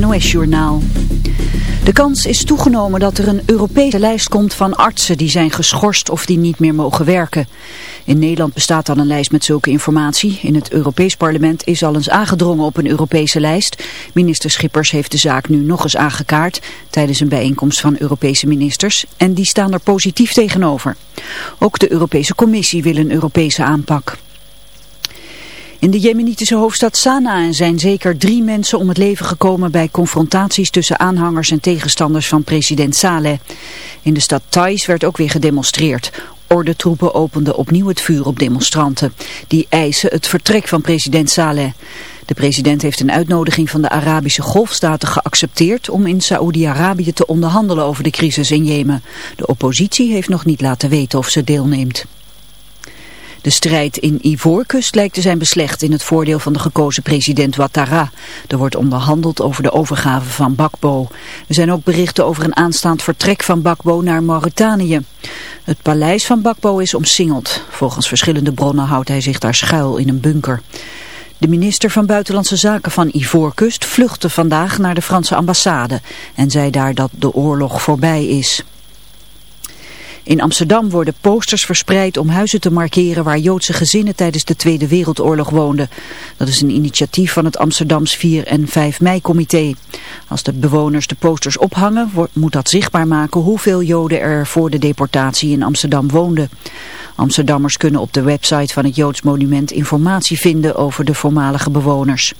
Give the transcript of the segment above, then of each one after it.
NOS-journaal. De kans is toegenomen dat er een Europese lijst komt van artsen die zijn geschorst of die niet meer mogen werken. In Nederland bestaat al een lijst met zulke informatie. In het Europees Parlement is al eens aangedrongen op een Europese lijst. Minister Schippers heeft de zaak nu nog eens aangekaart tijdens een bijeenkomst van Europese ministers. En die staan er positief tegenover. Ook de Europese Commissie wil een Europese aanpak. In de jemenitische hoofdstad Sanaa zijn zeker drie mensen om het leven gekomen bij confrontaties tussen aanhangers en tegenstanders van president Saleh. In de stad Thais werd ook weer gedemonstreerd. Ordentroepen openden opnieuw het vuur op demonstranten. Die eisen het vertrek van president Saleh. De president heeft een uitnodiging van de Arabische golfstaten geaccepteerd om in Saoedi-Arabië te onderhandelen over de crisis in Jemen. De oppositie heeft nog niet laten weten of ze deelneemt. De strijd in Ivoorkust lijkt te zijn beslecht in het voordeel van de gekozen president Ouattara. Er wordt onderhandeld over de overgave van Bakbo. Er zijn ook berichten over een aanstaand vertrek van Bakbo naar Mauritanië. Het paleis van Bakbo is omsingeld. Volgens verschillende bronnen houdt hij zich daar schuil in een bunker. De minister van Buitenlandse Zaken van Ivoorkust vluchtte vandaag naar de Franse ambassade en zei daar dat de oorlog voorbij is. In Amsterdam worden posters verspreid om huizen te markeren waar Joodse gezinnen tijdens de Tweede Wereldoorlog woonden. Dat is een initiatief van het Amsterdams 4 en 5 mei-comité. Als de bewoners de posters ophangen, moet dat zichtbaar maken hoeveel Joden er voor de deportatie in Amsterdam woonden. Amsterdammers kunnen op de website van het Joods Monument informatie vinden over de voormalige bewoners.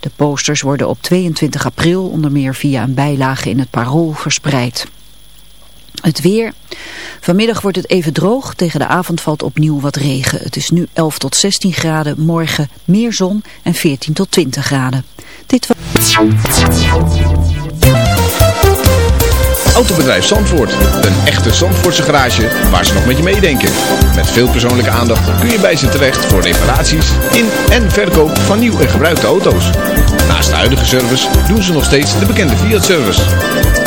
De posters worden op 22 april onder meer via een bijlage in het Parool verspreid. Het weer. Vanmiddag wordt het even droog. Tegen de avond valt opnieuw wat regen. Het is nu 11 tot 16 graden. Morgen meer zon en 14 tot 20 graden. Dit was... Autobedrijf Zandvoort. Een echte Zandvoortse garage waar ze nog met je meedenken. Met veel persoonlijke aandacht kun je bij ze terecht voor reparaties in en verkoop van nieuw en gebruikte auto's. Naast de huidige service doen ze nog steeds de bekende Fiat-service.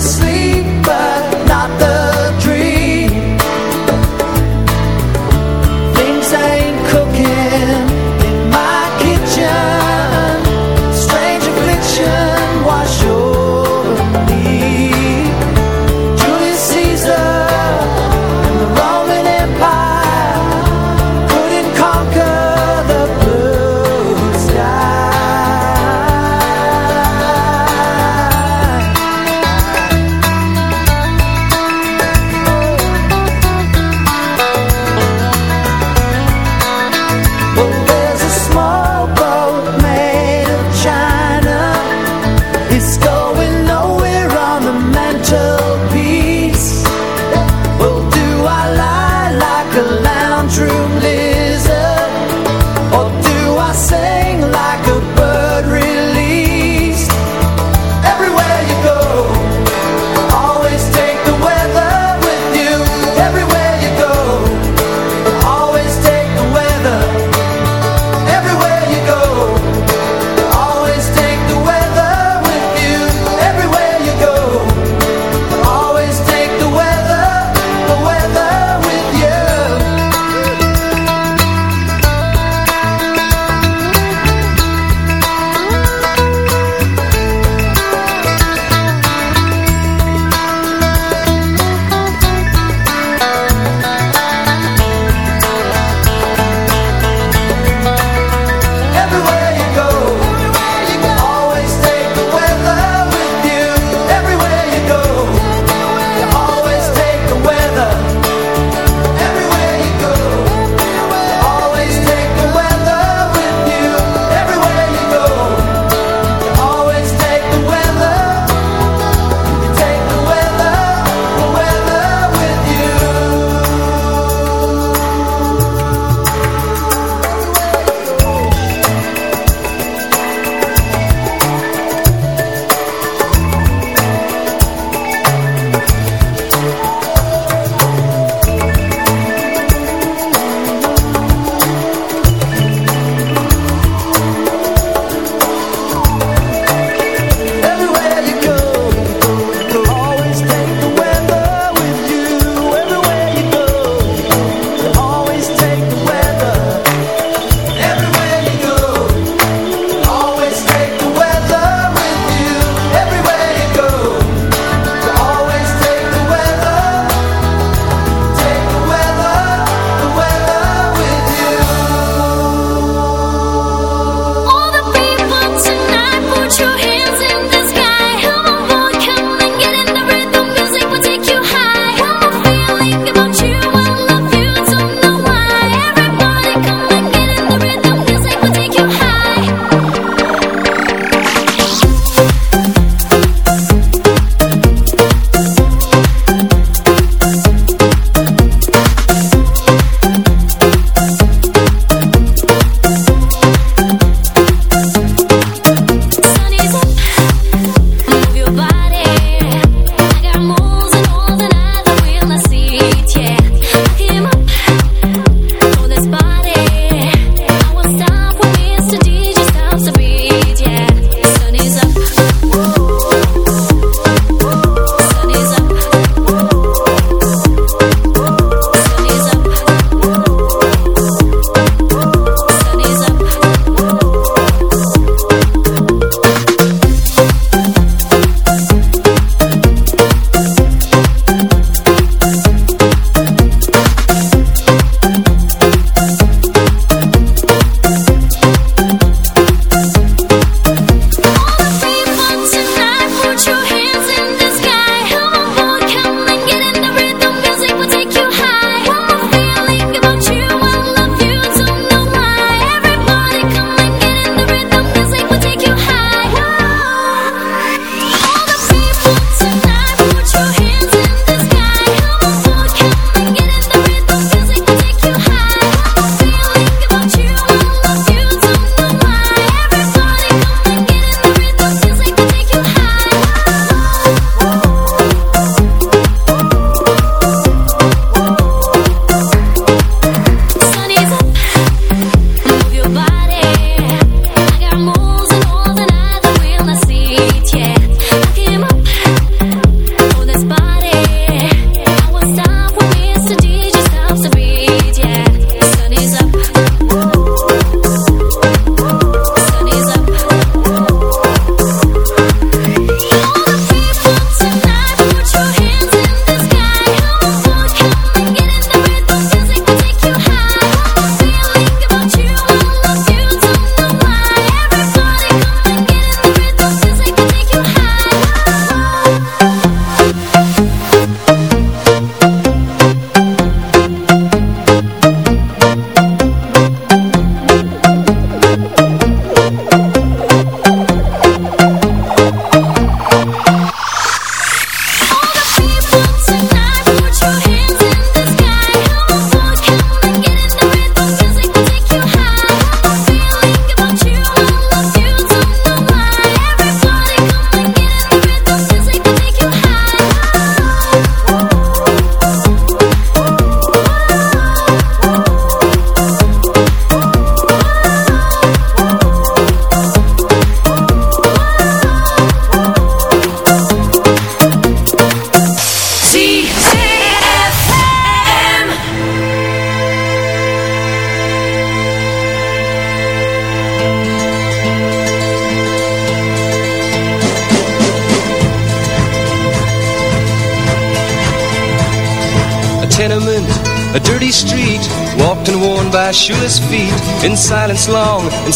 sleep.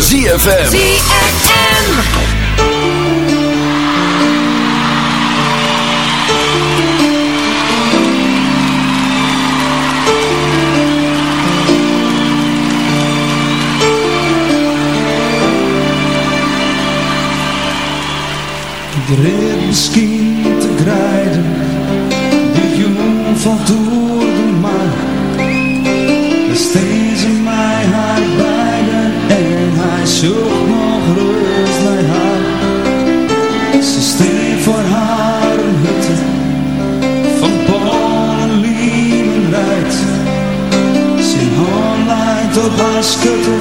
ZFM. ZFM. Ik reed misschien te grijden, de jong valt door de maan. Steen haar schutte,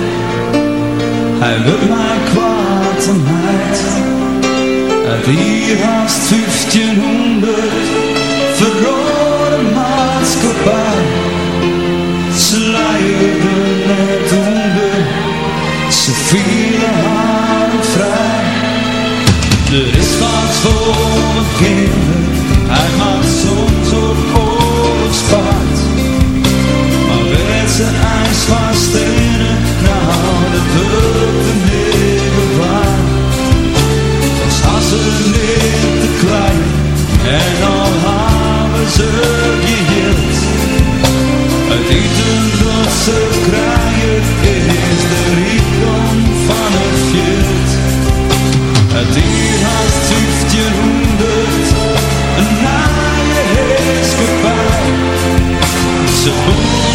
hij wil mij kwaad en hier haast 1500 verrode maatschappij. Ze leiden net onder, ze vielen haar vrij. Er is wat voor mijn kinderen,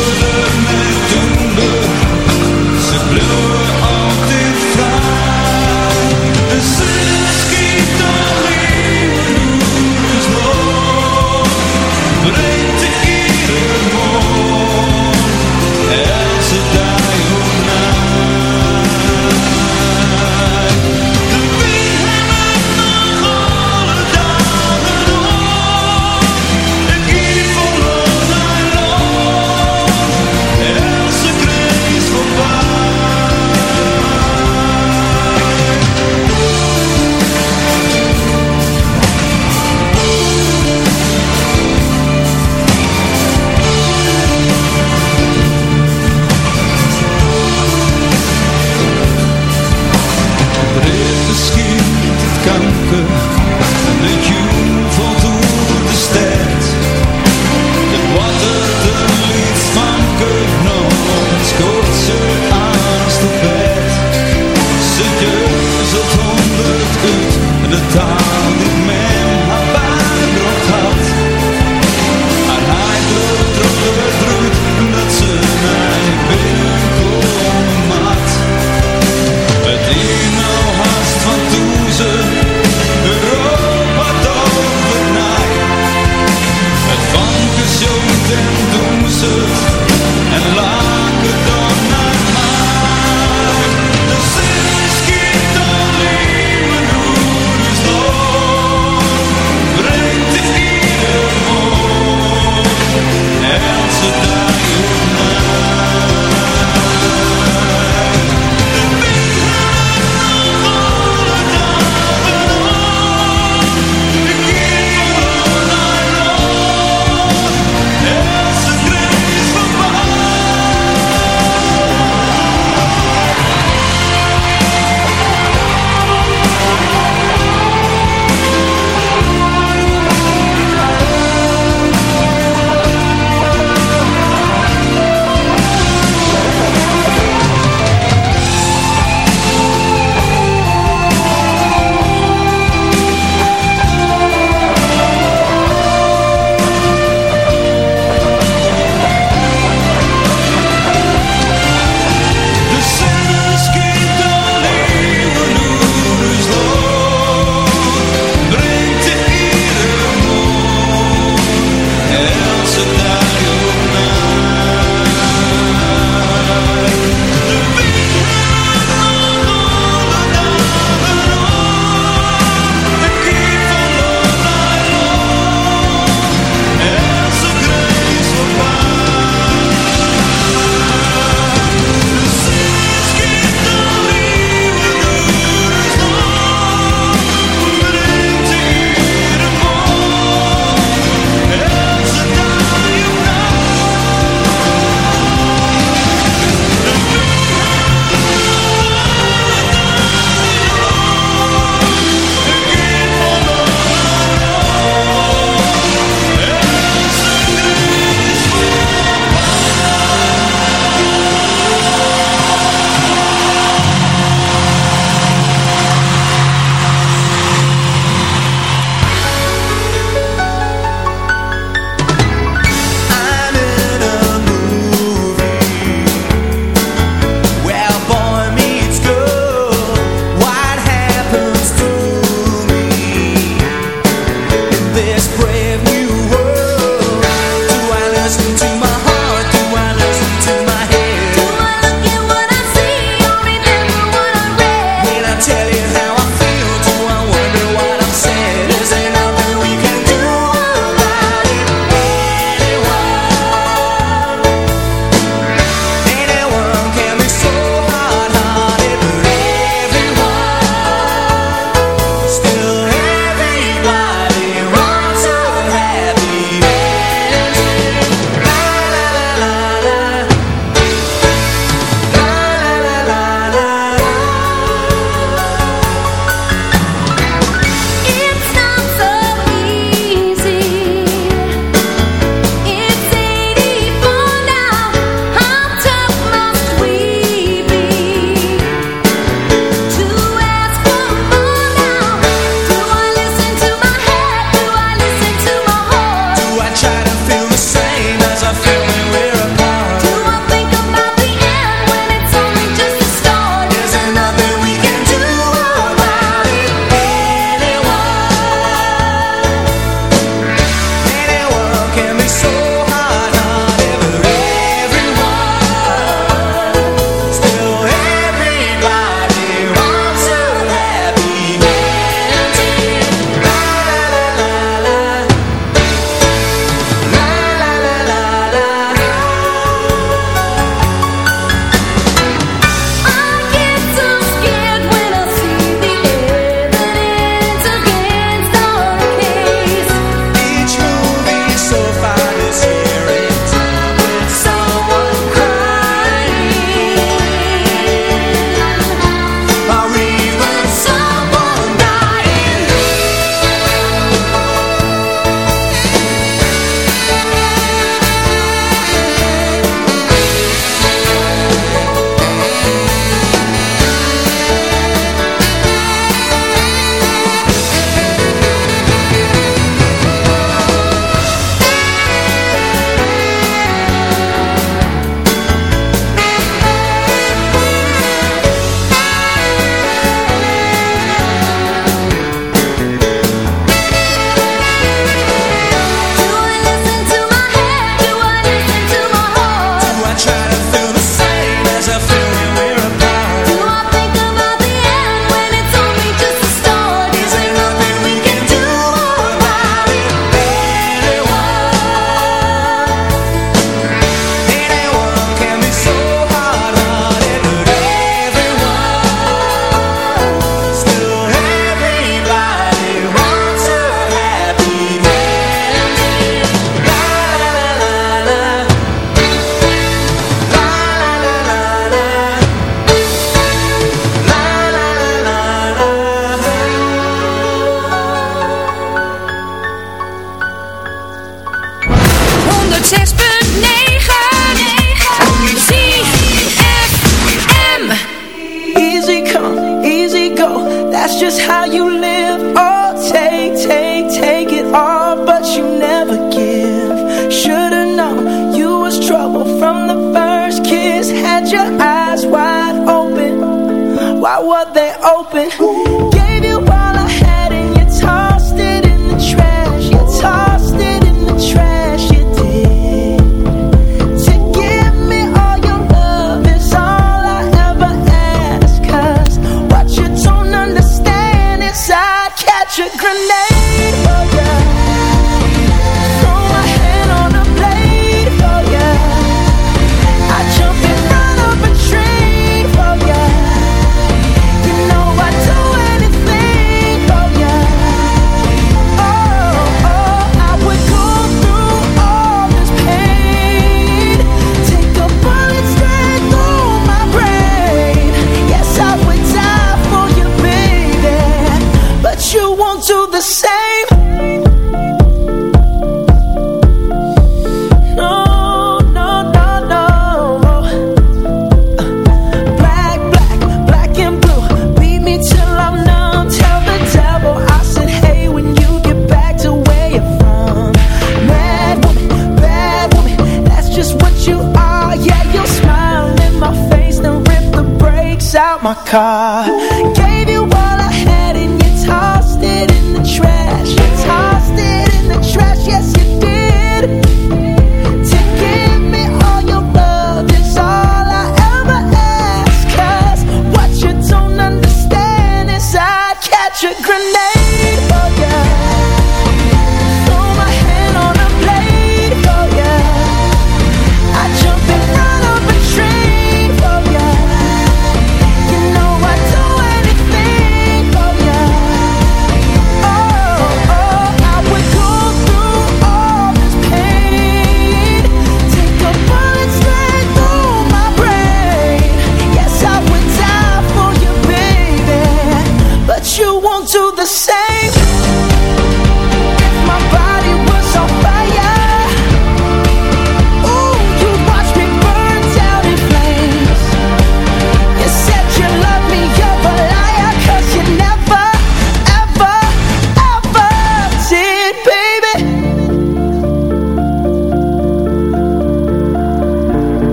was brave new.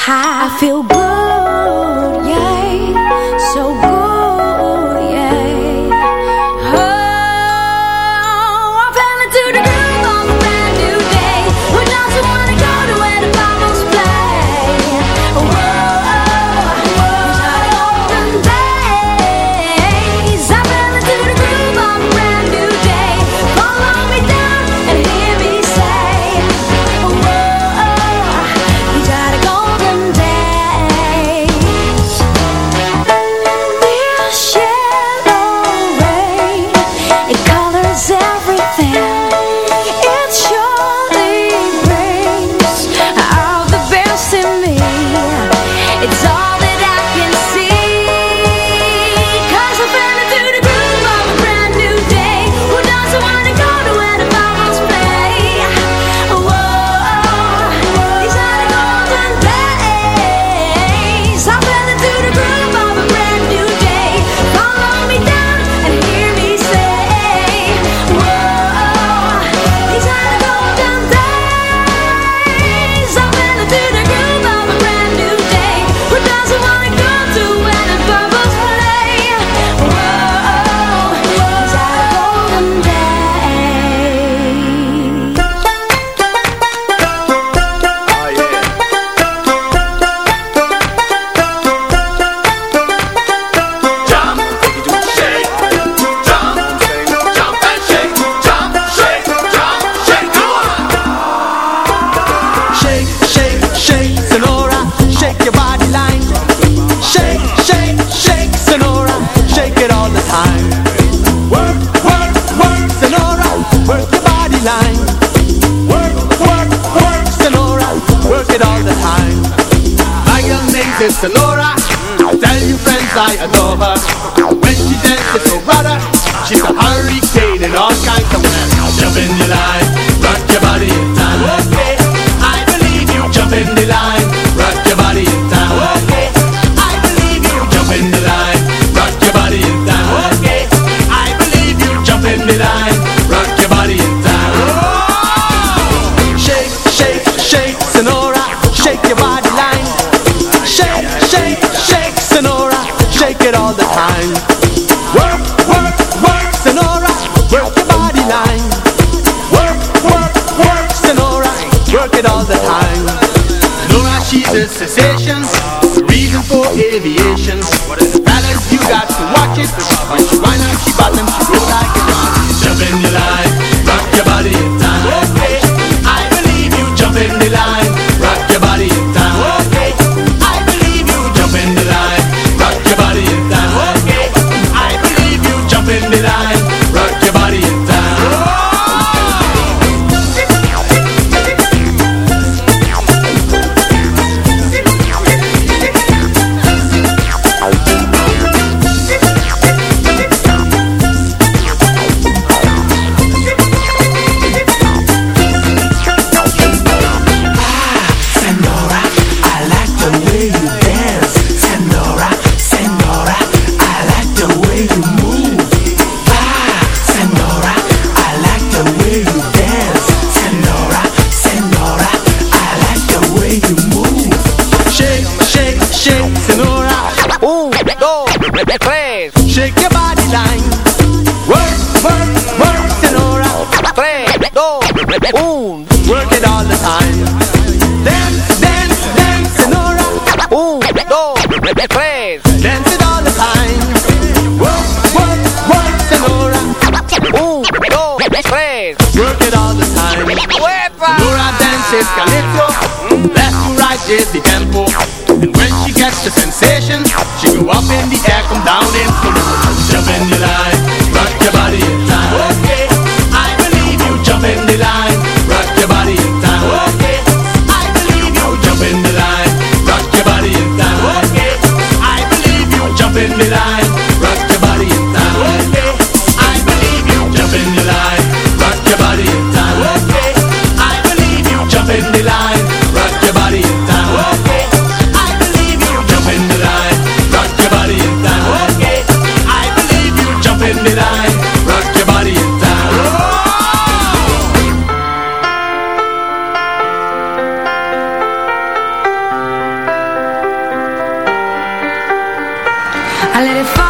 High I feel I let it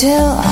Till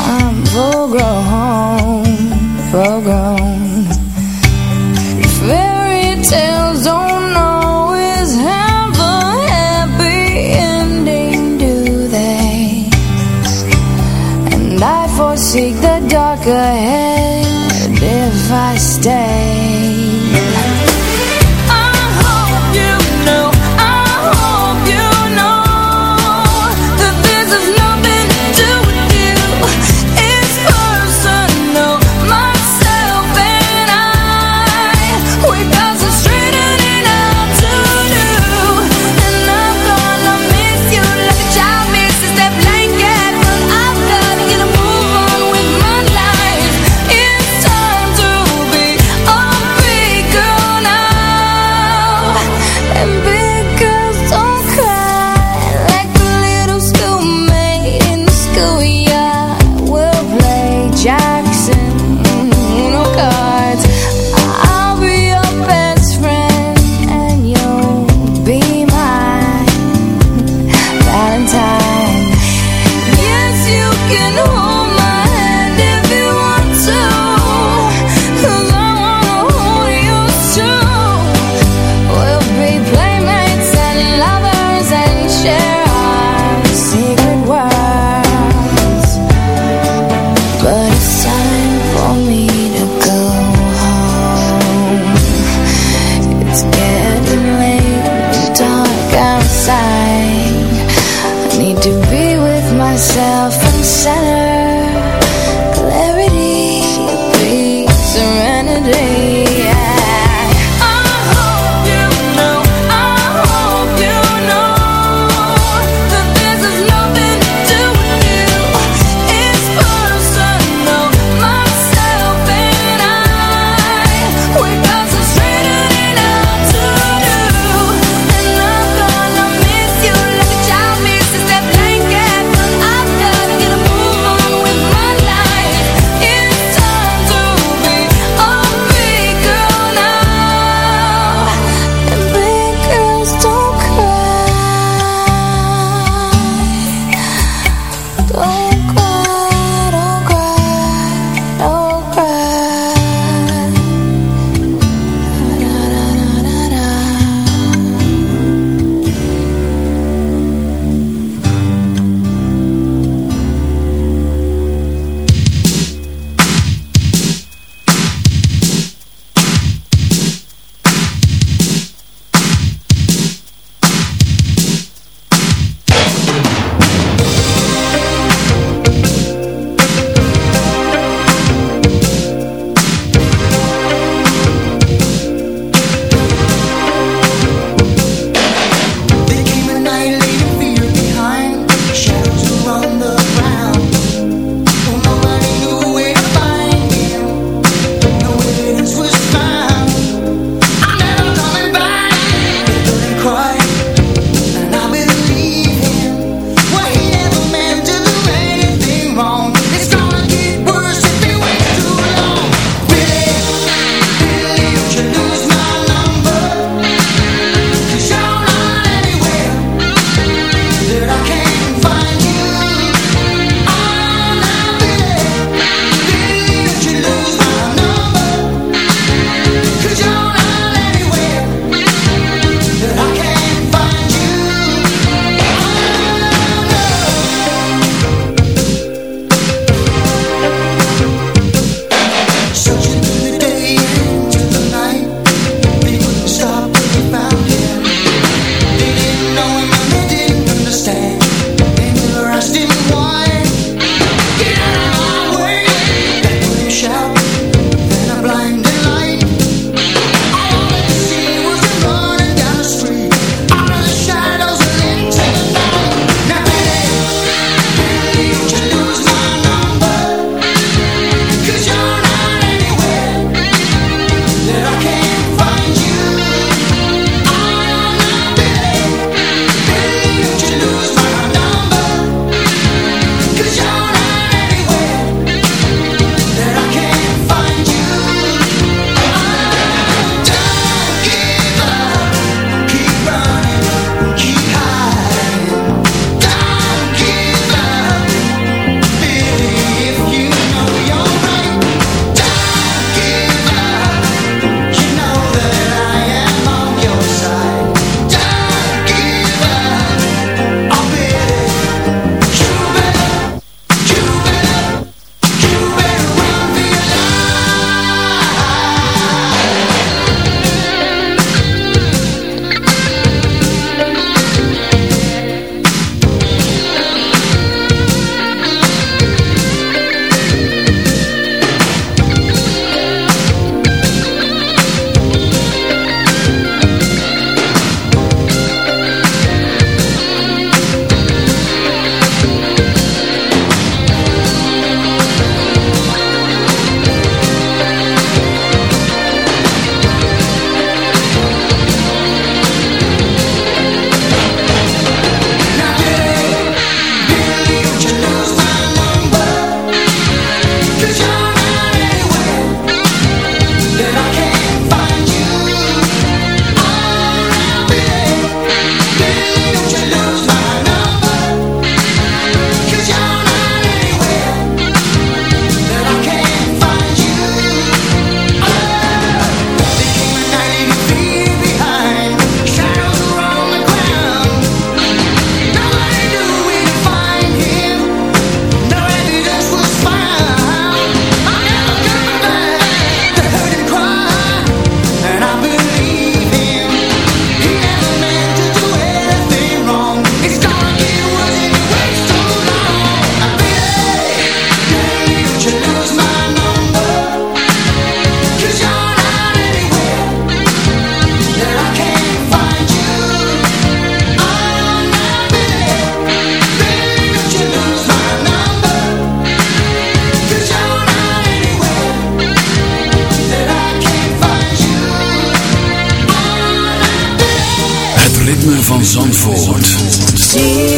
van Zandvoort.